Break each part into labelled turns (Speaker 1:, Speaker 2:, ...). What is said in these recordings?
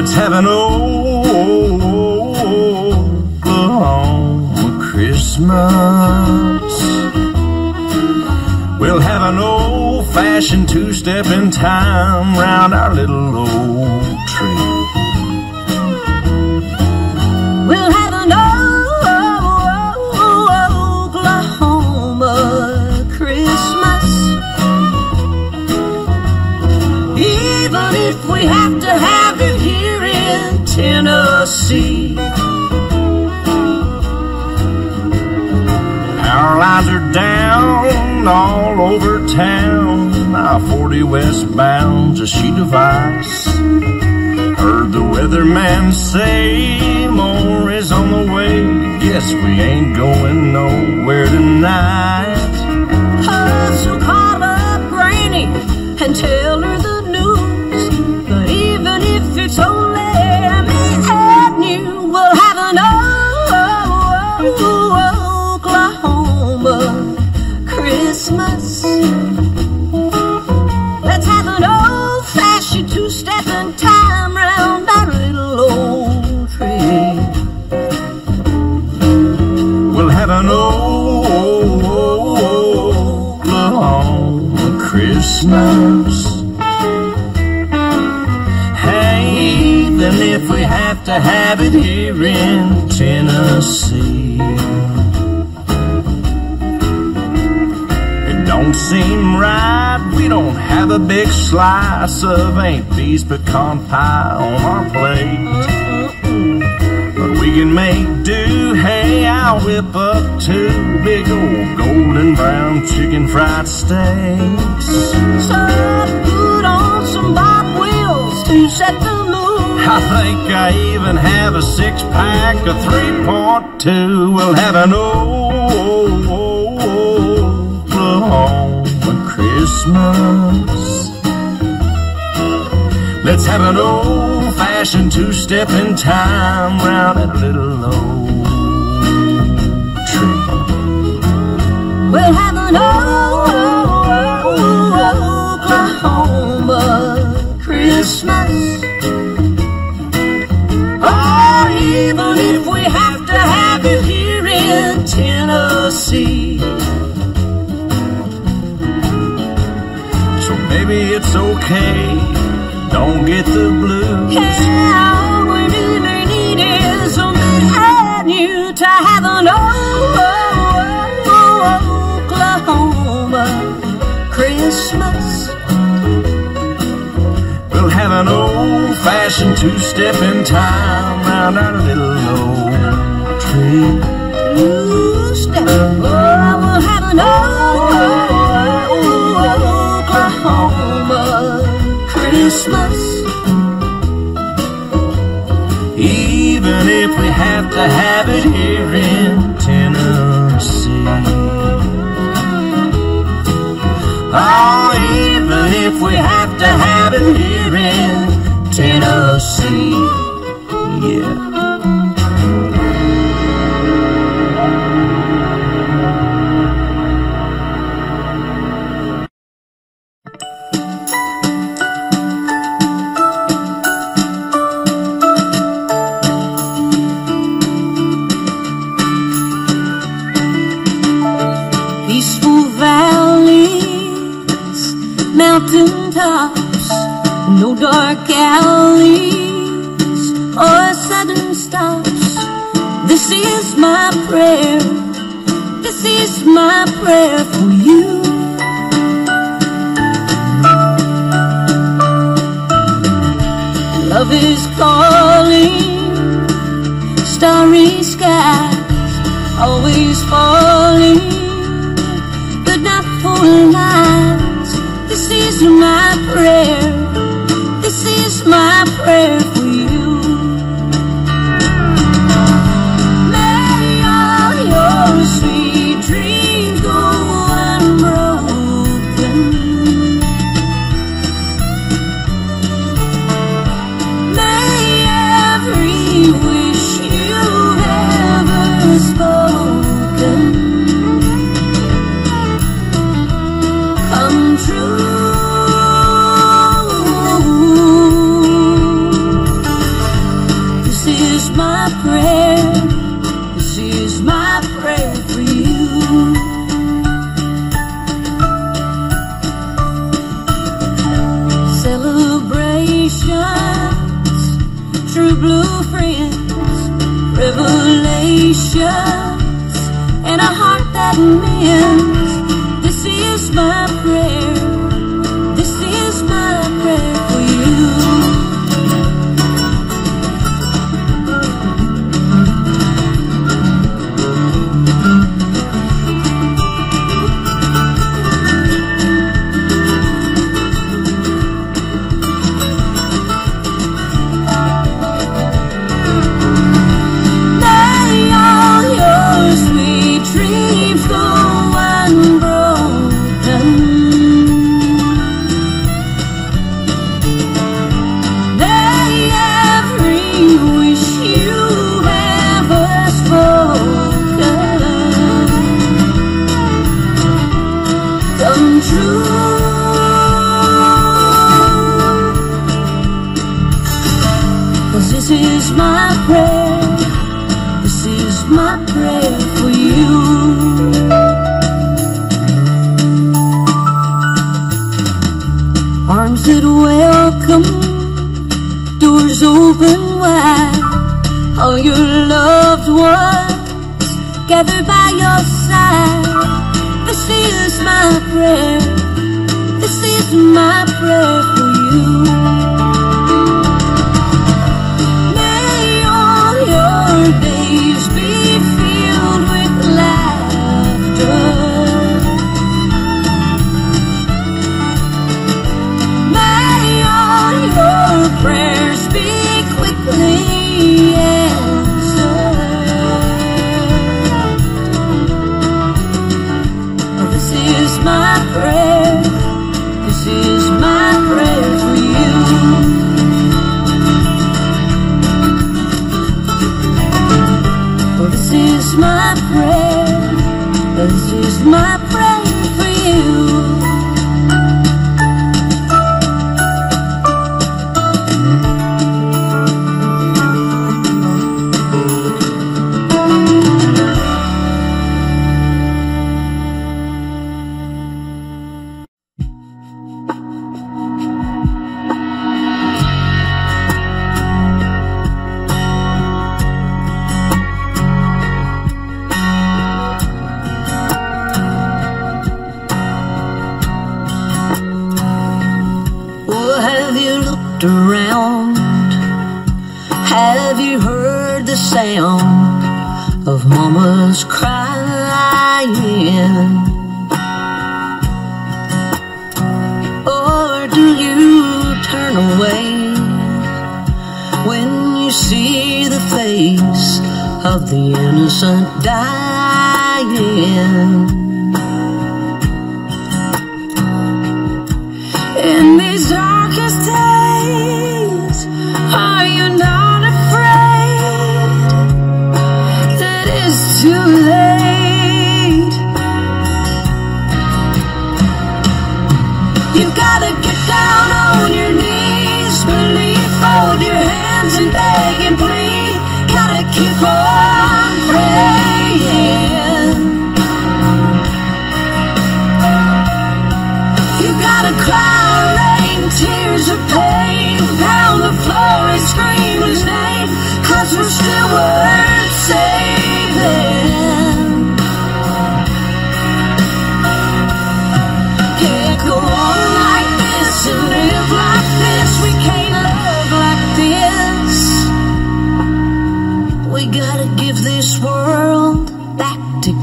Speaker 1: Let's have an Oklahoma Christmas. We'll have an old fashioned two step in time round our little old tree.
Speaker 2: We'll have an Oklahoma Christmas. Even if we have to have Tennessee.
Speaker 1: Power lines are down all over town. I 40 westbound's a sheet of ice. Heard the weatherman say more is on the way. Guess we ain't going nowhere tonight.
Speaker 2: Oh, so Christmas.
Speaker 1: Hey, even if we have to have it here in Tennessee. It don't seem right, we don't have a big slice of Aunt Bee's pecan pie on our plate. We can make do. Hey, I'll whip up two big old golden brown chicken fried steaks.
Speaker 2: So put on some Bob Wills to set the mood.
Speaker 1: I think I even have a six pack of 3.2. We'll have an Oklahoma Christmas. Let's have an old fashioned two step in time round that little old tree.
Speaker 2: We'll have an old Oklahoma Christmas. Or even if we have to have it here in Tennessee.
Speaker 1: So maybe it's okay. Don't get the blues.
Speaker 2: Yeah, all we really need is a me and you to have an old, old Oklahoma Christmas.
Speaker 1: We'll have an old fashioned two step in time round our little old tree.
Speaker 2: Two step. Oh, I will have an Oklahoma Christmas.
Speaker 1: Even if we have to have it here in Tennessee. Oh, even if we have to have it here in Tennessee.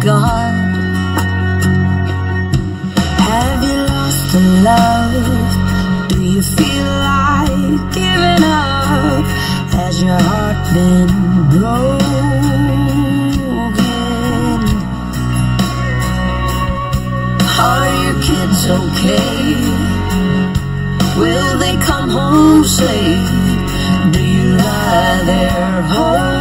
Speaker 2: Gone. Have you lost the love? Do you feel like giving up? Has your heart been broken? Are your kids okay? Will they come home safe? Do you lie there home?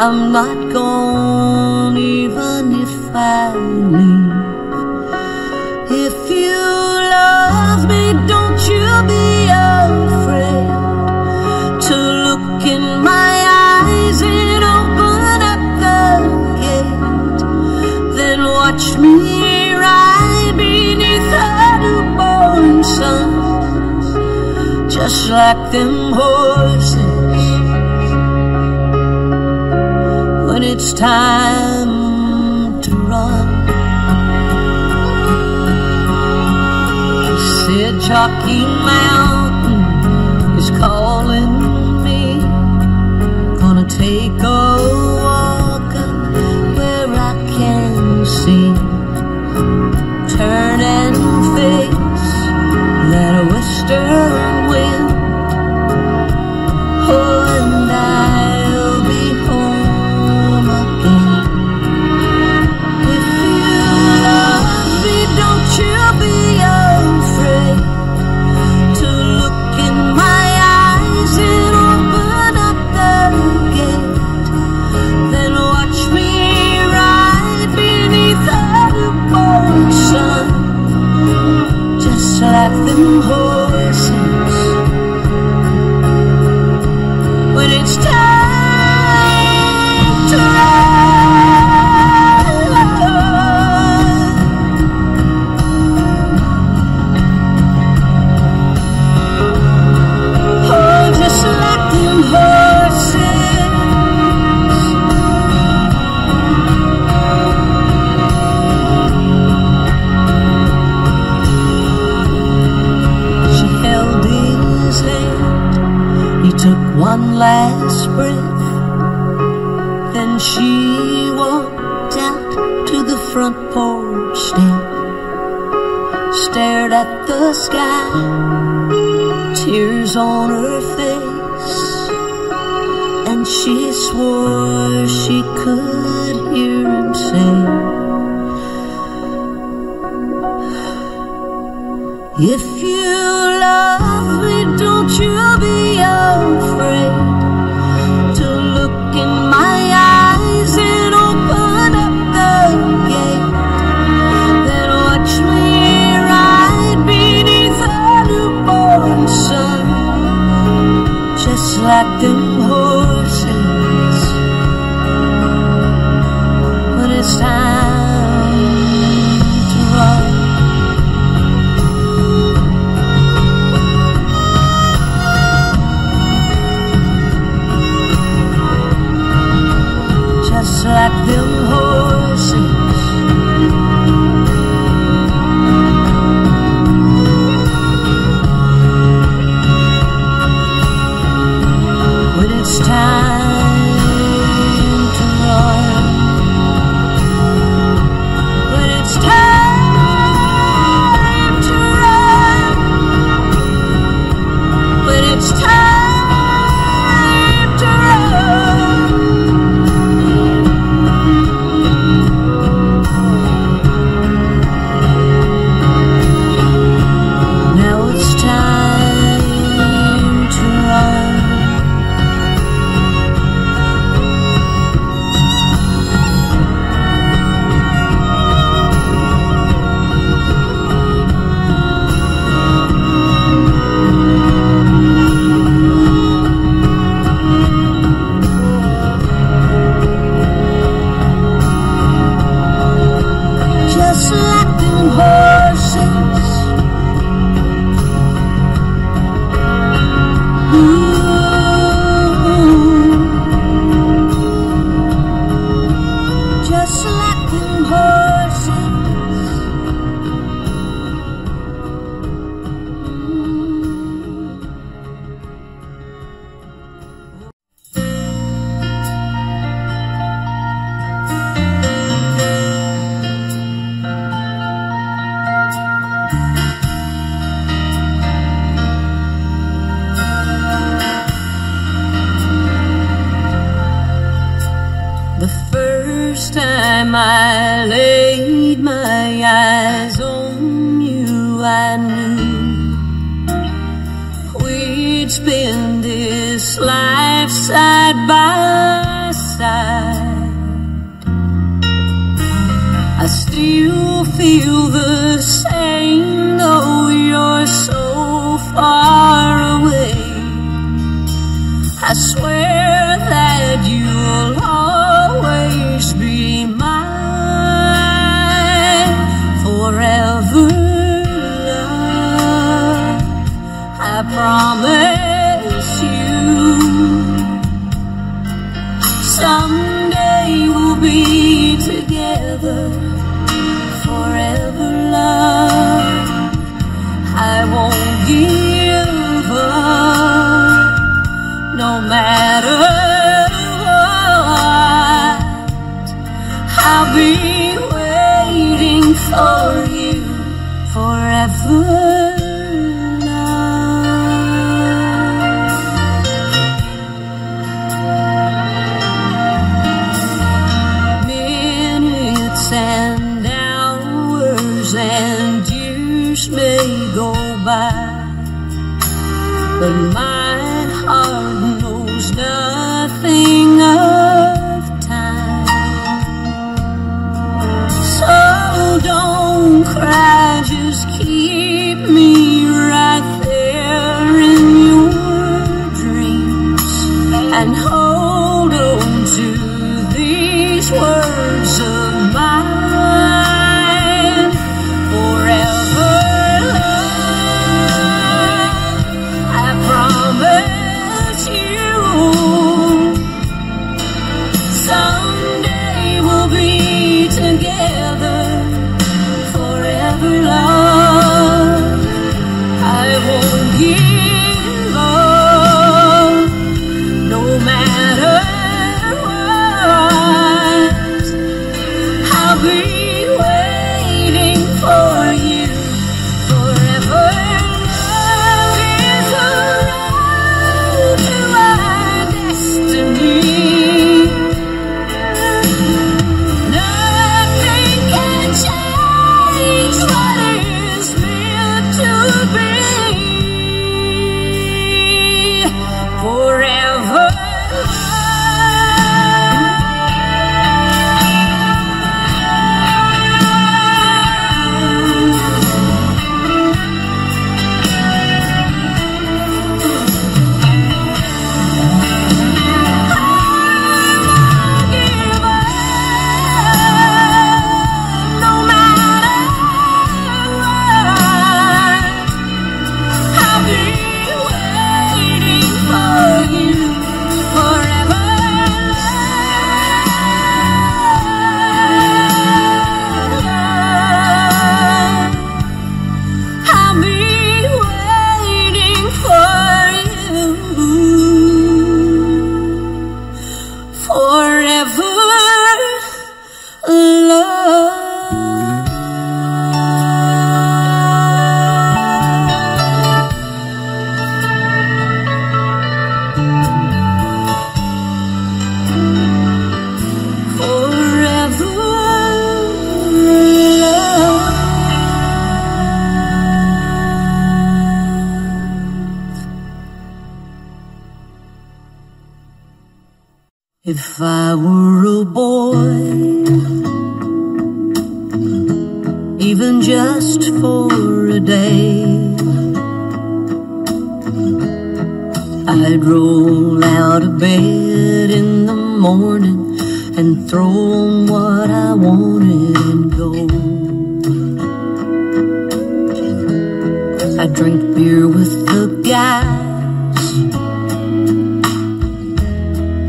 Speaker 2: I'm not gone even if I leave. If you love me, don't you be afraid to look in my eyes and open up the gate. Then watch me ride beneath the newborn sun, just like them horses. When it's time to run. said Chalky Mountain is calling me. Gonna take a walk where I can see. Turn and face that western last breath. Then she walked out to the front porch step. Stared at the sky tears on her face, and she swore she could hear him say, If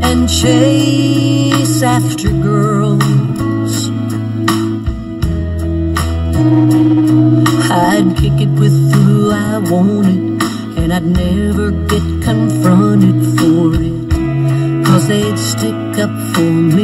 Speaker 2: and chase after girls. I'd kick it with who I wanted, and I'd never get confronted for it, cause they'd stick up for me.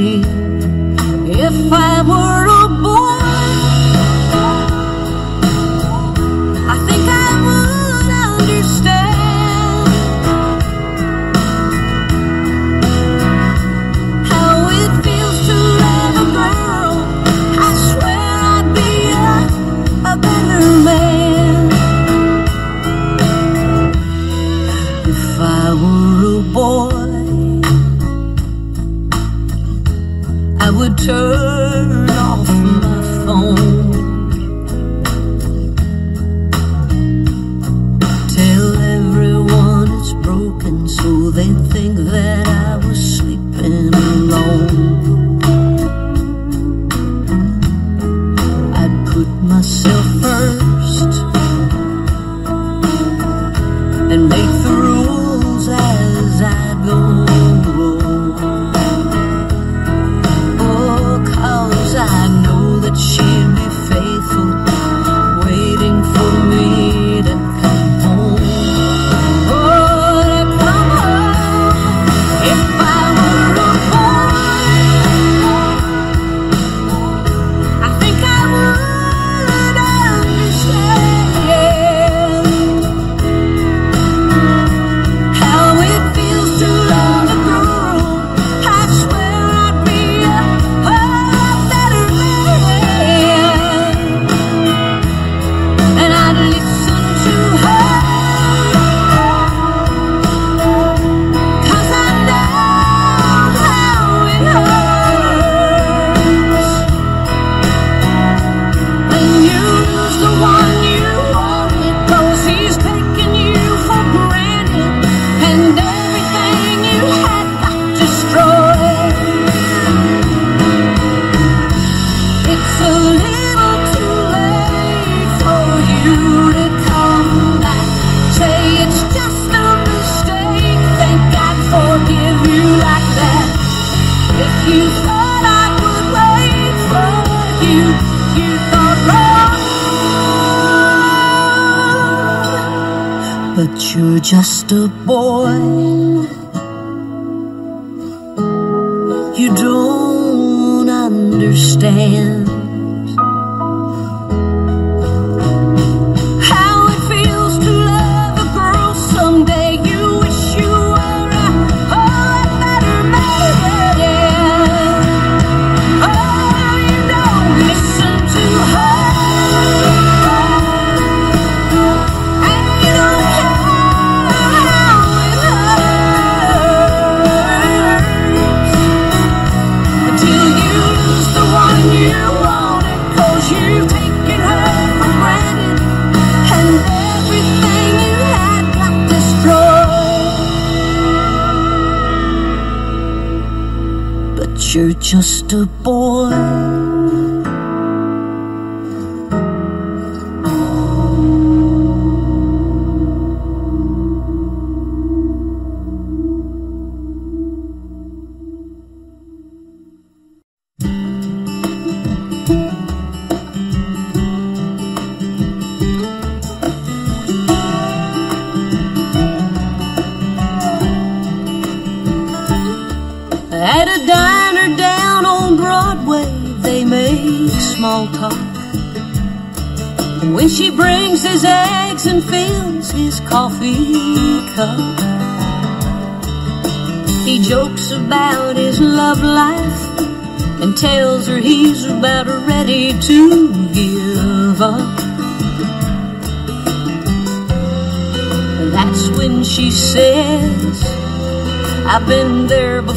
Speaker 2: I've been there before.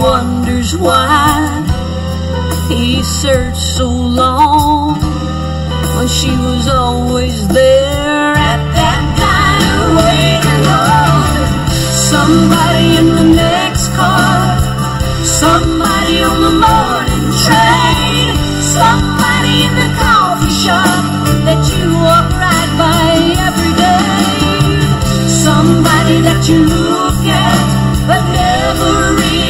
Speaker 2: wonders why he searched so long when she was always there at that diner waiting for somebody in the next car, somebody on the morning train, somebody in the coffee shop that you walk right by every day, somebody that you look at but never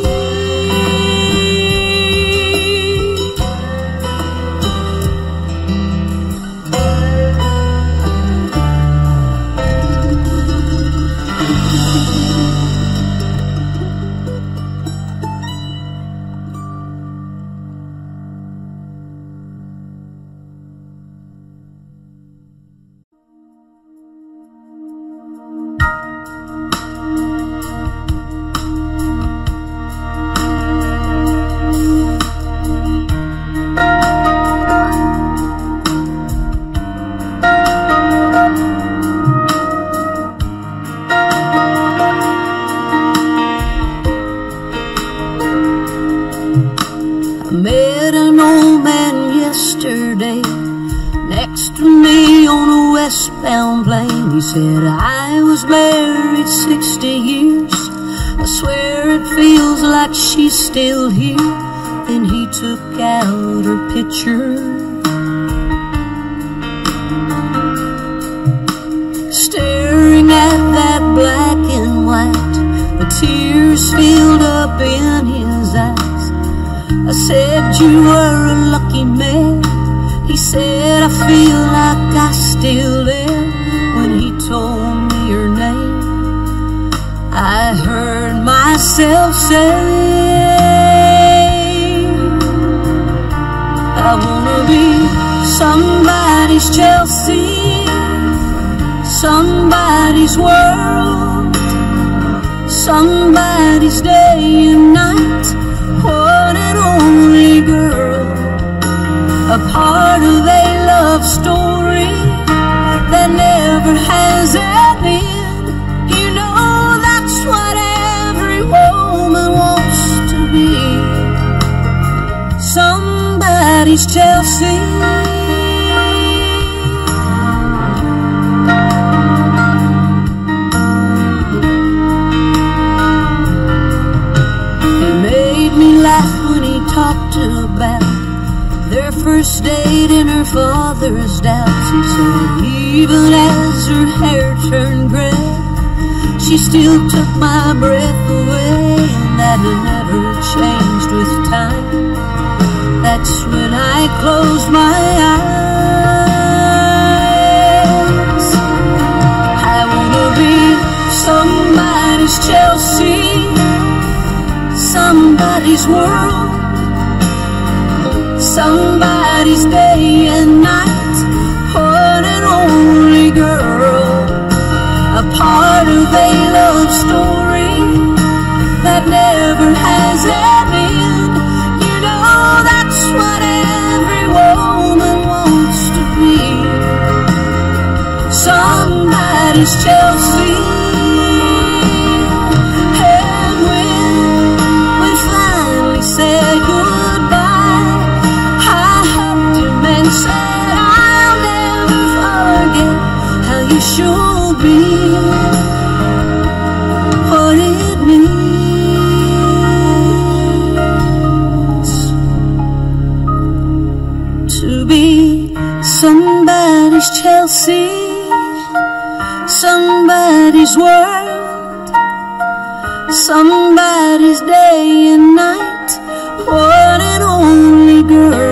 Speaker 2: myself say, I wanna be somebody's Chelsea, somebody's world, somebody's day and night, one and only girl, a part of a love story that never has somebody's Chelsea. It made me laugh when he talked about their first date and her father's doubts. He said, even as her hair turned gray, she still took my breath away, and that never changed with time. That's when I close my eyes. I wanna be somebody's Chelsea, somebody's world, somebody's day and night, one and only girl, a part of a love story that never has Somebody's Chelsea. World, somebody's day and night, one and only girl,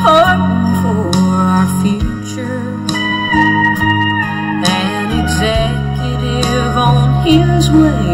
Speaker 2: important for our future. An executive on his way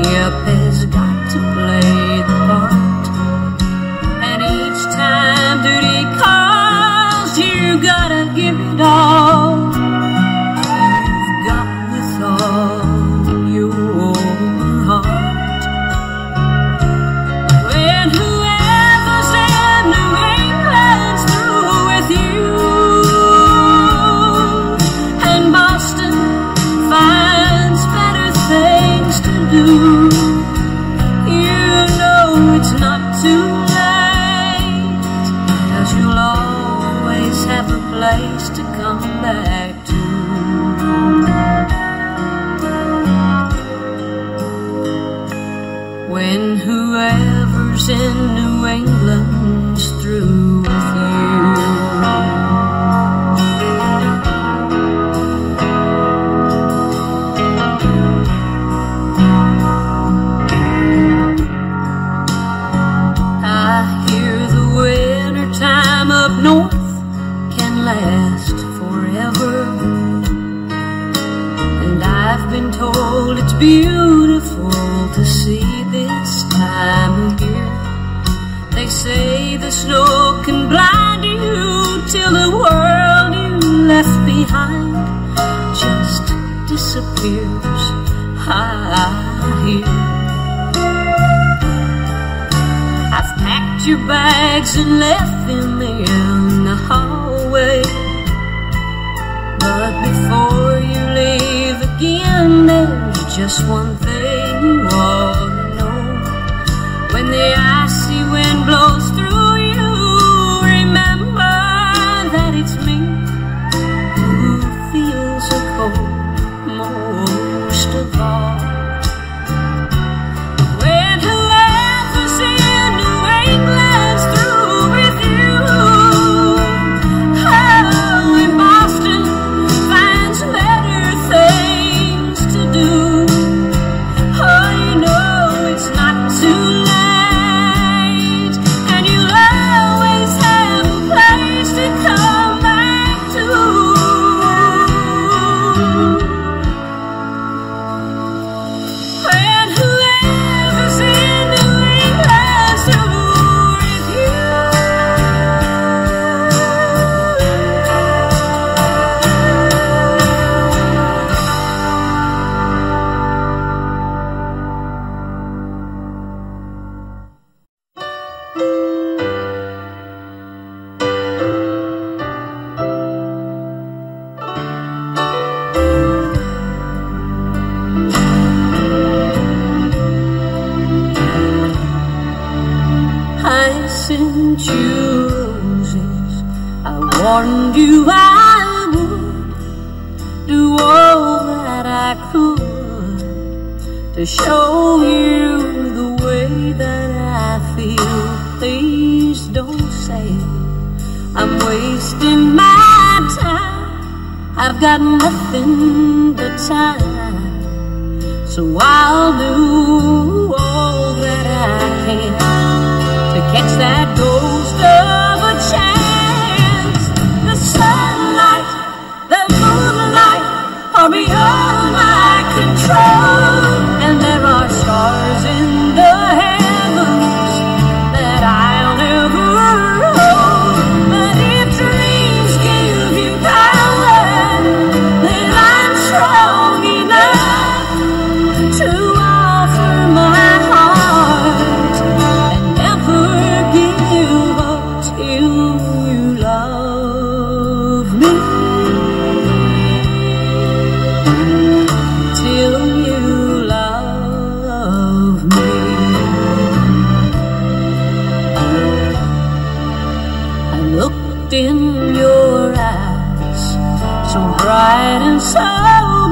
Speaker 2: bright and so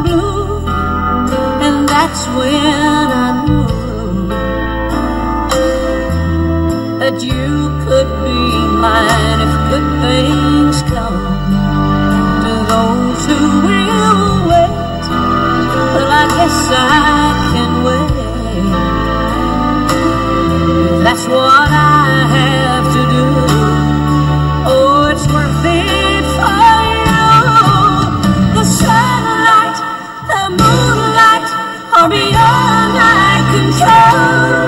Speaker 2: blue, and that's when I knew that you could be mine if good things come to those who will wait. Well, I guess I can wait. That's what I. beyond my control,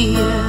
Speaker 2: shed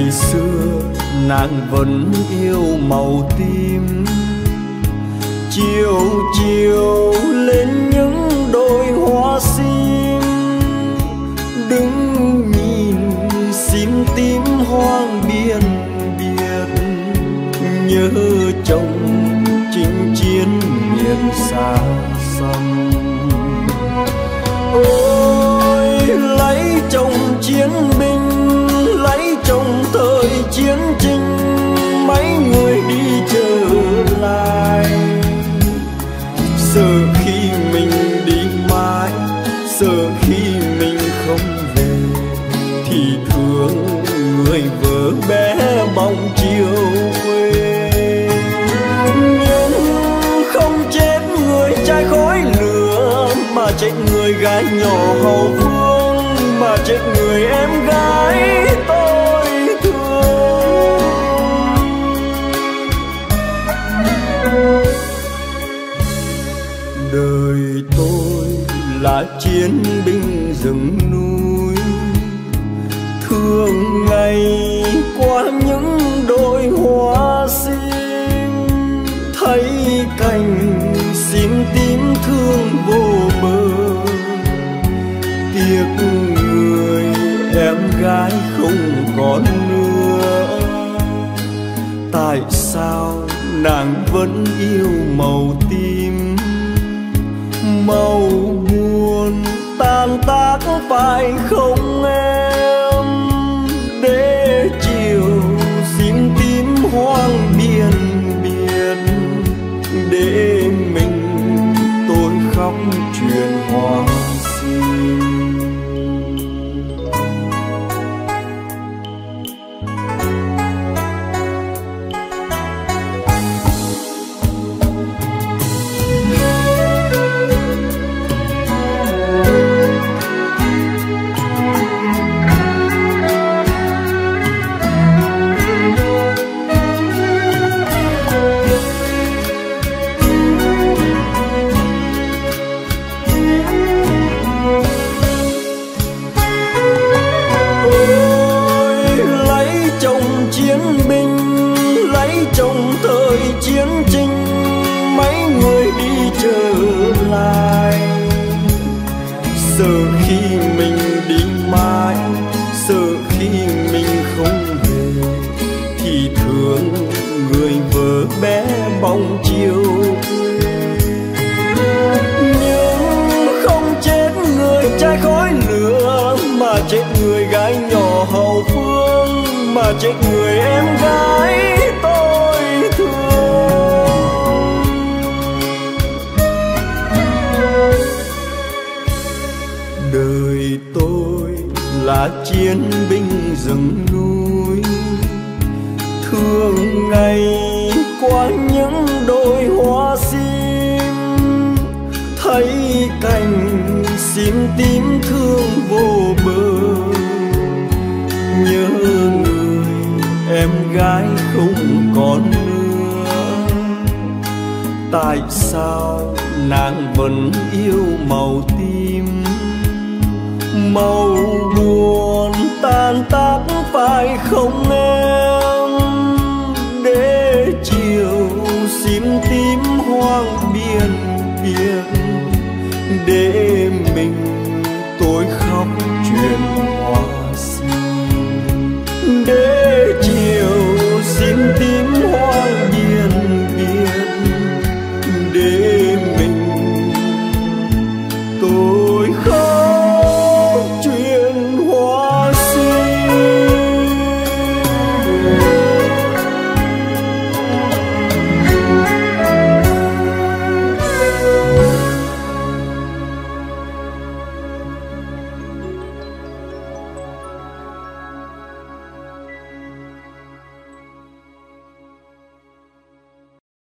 Speaker 3: ngày xưa, nàng vẫn yêu màu tím chiều chiều lên những đôi hoa sim, đứng nhìn xin tím hoang biên biệt. Nhớ chồng chinh chiến miền xa xăm. Ôi, lấy chồng chiến binh hậu phương mà chết người em gái tôi thương. Đời tôi là chiến binh rừng núi, thương ngày vẫn yêu màu tim, màu buồn tan tác phải không